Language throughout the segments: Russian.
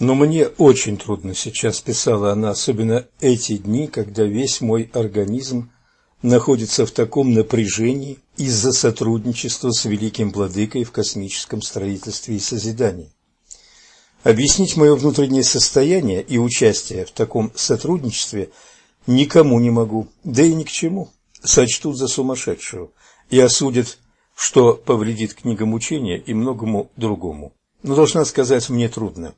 Но мне очень трудно сейчас, писала она, особенно эти дни, когда весь мой организм находится в таком напряжении из-за сотрудничества с великим владыкой в космическом строительстве и созидании. Объяснить мое внутреннее состояние и участие в таком сотрудничестве никому не могу, да и ни к чему. Сочтут за сумасшедшую и осудят, что повредит книгам учения и многому другому. Но должна сказать, мне трудно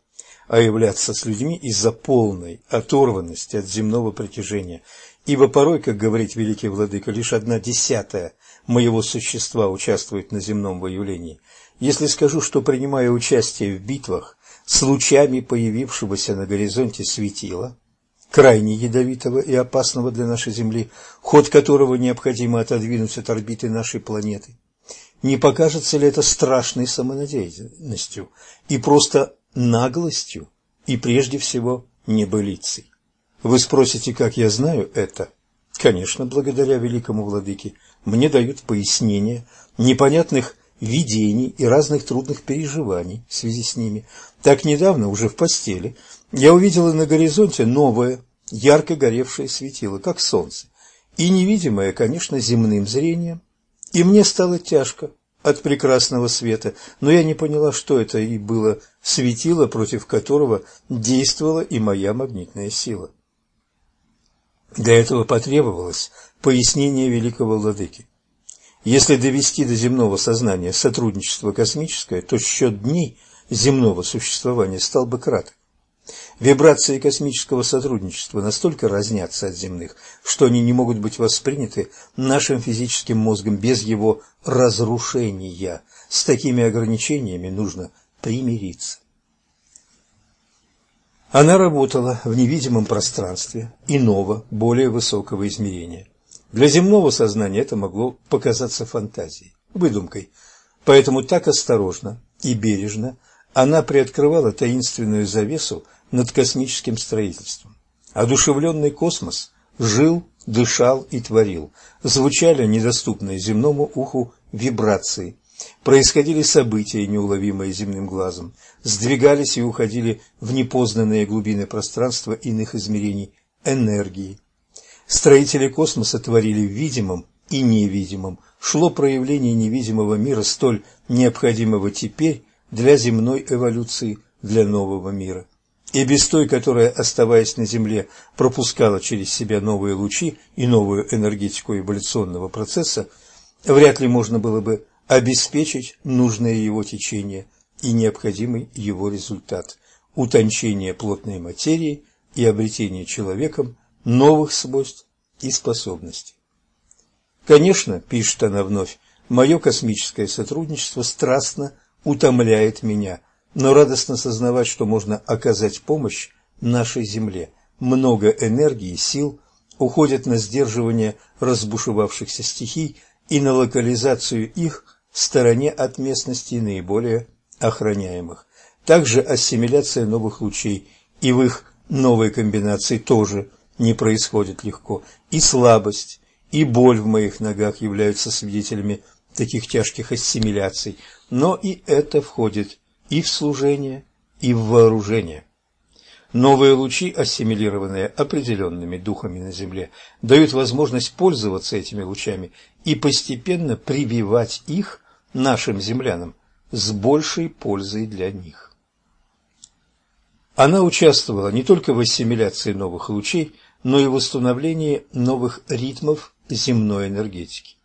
а являться с людьми из-за полной оторванности от земного притяжения. Ибо порой, как говорит великий владыка, лишь одна десятая моего существа участвует на земном выявлении. Если скажу, что принимаю участие в битвах с лучами появившегося на горизонте светила, крайне ядовитого и опасного для нашей Земли, ход которого необходимо отодвинуть от орбиты нашей планеты, не покажется ли это страшной самонадеянностью и просто наглостью и прежде всего небылицей. Вы спросите, как я знаю это? Конечно, благодаря великому владыке мне дают пояснения непонятных видений и разных трудных переживаний в связи с ними. Так недавно, уже в постели, я увидела на горизонте новое, ярко горевшее светило, как солнце, и невидимое, конечно, земным зрением, и мне стало тяжко от прекрасного света, но я не поняла, что это и было светило, против которого действовала и моя магнитная сила. Для этого потребовалось пояснение великого владыки. Если довести до земного сознания сотрудничество космическое, то счет дней земного существования стал бы краток. Вибрации космического сотрудничества настолько разнятся от земных, что они не могут быть восприняты нашим физическим мозгом без его разрушения. С такими ограничениями нужно примириться. Она работала в невидимом пространстве иного, более высокого измерения. Для земного сознания это могло показаться фантазией, выдумкой, поэтому так осторожно и бережно она приоткрывала таинственную завесу над космическим строительством. Одушевленный космос жил, дышал и творил. Звучали недоступные земному уху вибрации. Происходили события, неуловимые земным глазом. Сдвигались и уходили в непознанные глубины пространства иных измерений энергии. Строители космоса творили в видимом и невидимом. Шло проявление невидимого мира, столь необходимого теперь для земной эволюции, для нового мира и без той, которая, оставаясь на Земле, пропускала через себя новые лучи и новую энергетику эволюционного процесса, вряд ли можно было бы обеспечить нужное его течение и необходимый его результат – утончение плотной материи и обретение человеком новых свойств и способностей. Конечно, пишет она вновь, мое космическое сотрудничество страстно утомляет меня, но радостно сознавать, что можно оказать помощь нашей Земле. Много энергии, сил уходит на сдерживание разбушевавшихся стихий и на локализацию их в стороне от местностей наиболее охраняемых. Также ассимиляция новых лучей и в их новой комбинации тоже не происходит легко. И слабость, и боль в моих ногах являются свидетелями таких тяжких ассимиляций, но и это входит и в служение, и в вооружение. Новые лучи, ассимилированные определенными духами на Земле, дают возможность пользоваться этими лучами и постепенно прививать их нашим землянам с большей пользой для них. Она участвовала не только в ассимиляции новых лучей, но и в установлении новых ритмов земной энергетики.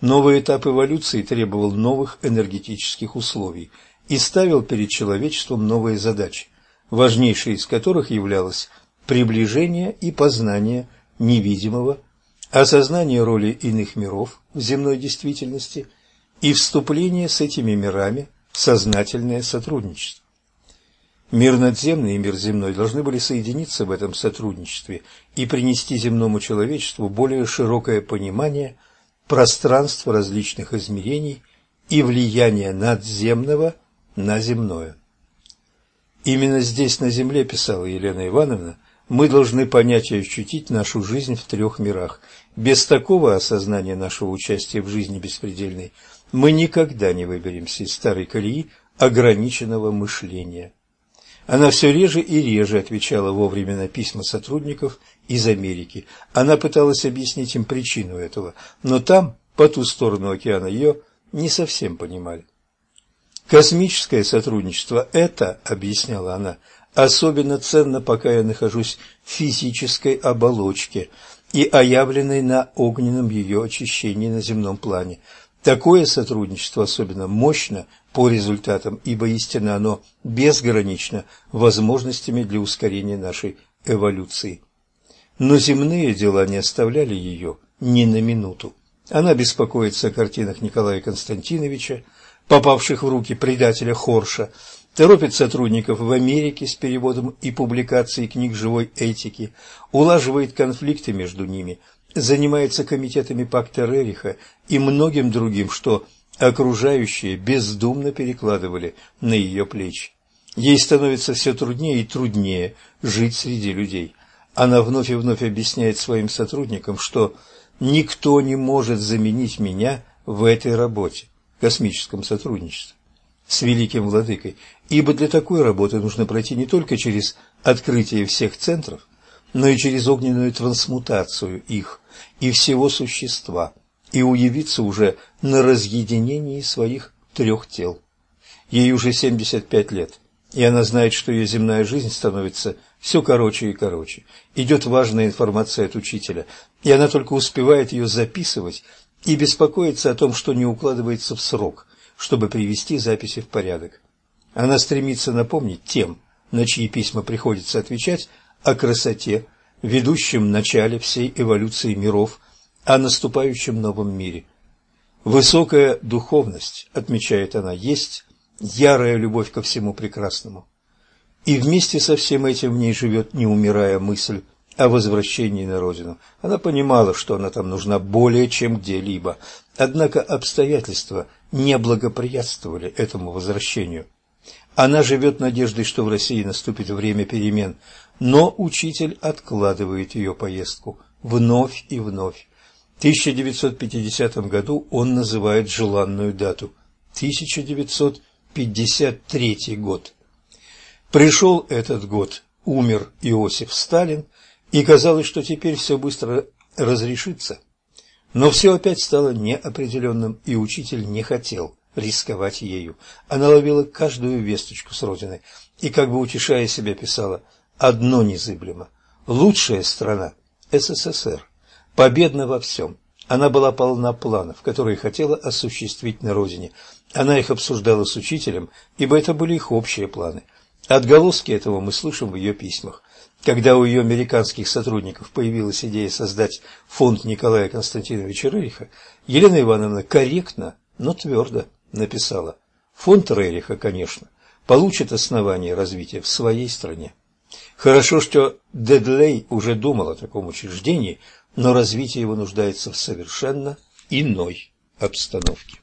Новый этап эволюции требовал новых энергетических условий – и ставил перед человечеством новые задачи, важнейшей из которых являлось приближение и познание невидимого, осознание роли иных миров в земной действительности и вступление с этими мирами в сознательное сотрудничество. Мир надземный и мир земной должны были соединиться в этом сотрудничестве и принести земному человечеству более широкое понимание пространства различных измерений и влияния надземного – на земное. Именно здесь, на земле, писала Елена Ивановна, мы должны понять и ощутить нашу жизнь в трех мирах. Без такого осознания нашего участия в жизни беспредельной мы никогда не выберемся из старой колеи ограниченного мышления. Она все реже и реже отвечала вовремя на письма сотрудников из Америки. Она пыталась объяснить им причину этого, но там, по ту сторону океана, ее не совсем понимали. Космическое сотрудничество – это, объясняла она, особенно ценно, пока я нахожусь в физической оболочке и оявленной на огненном ее очищении на земном плане. Такое сотрудничество особенно мощно по результатам, ибо истинно оно безгранично возможностями для ускорения нашей эволюции. Но земные дела не оставляли ее ни на минуту. Она беспокоится о картинах Николая Константиновича, попавших в руки предателя Хорша, торопит сотрудников в Америке с переводом и публикацией книг живой этики, улаживает конфликты между ними, занимается комитетами пакта Рериха и многим другим, что окружающие бездумно перекладывали на ее плечи. Ей становится все труднее и труднее жить среди людей. Она вновь и вновь объясняет своим сотрудникам, что никто не может заменить меня в этой работе космическом сотрудничестве с Великим Владыкой, ибо для такой работы нужно пройти не только через открытие всех центров, но и через огненную трансмутацию их и всего существа, и уявиться уже на разъединении своих трех тел. Ей уже 75 лет, и она знает, что ее земная жизнь становится все короче и короче. Идет важная информация от учителя, и она только успевает ее записывать и беспокоится о том, что не укладывается в срок, чтобы привести записи в порядок. Она стремится напомнить тем, на чьи письма приходится отвечать, о красоте, ведущем начале всей эволюции миров, о наступающем новом мире. Высокая духовность, отмечает она, есть ярая любовь ко всему прекрасному. И вместе со всем этим в ней живет, не умирая, мысль о возвращении на родину. Она понимала, что она там нужна более чем где-либо, однако обстоятельства не благоприятствовали этому возвращению. Она живет надеждой, что в России наступит время перемен, но учитель откладывает ее поездку вновь и вновь. В 1950 году он называет желанную дату – 1953 год. Пришел этот год, умер Иосиф Сталин – и казалось, что теперь все быстро разрешится. Но все опять стало неопределенным, и учитель не хотел рисковать ею. Она ловила каждую весточку с родины и, как бы утешая себя, писала «Одно незыблемо. Лучшая страна – СССР. Победна во всем. Она была полна планов, которые хотела осуществить на родине. Она их обсуждала с учителем, ибо это были их общие планы. Отголоски этого мы слышим в ее письмах. Когда у ее американских сотрудников появилась идея создать фонд Николая Константиновича Рериха, Елена Ивановна корректно, но твердо написала «Фонд Рериха, конечно, получит основание развития в своей стране». Хорошо, что Дедлей уже думал о таком учреждении, но развитие его нуждается в совершенно иной обстановке.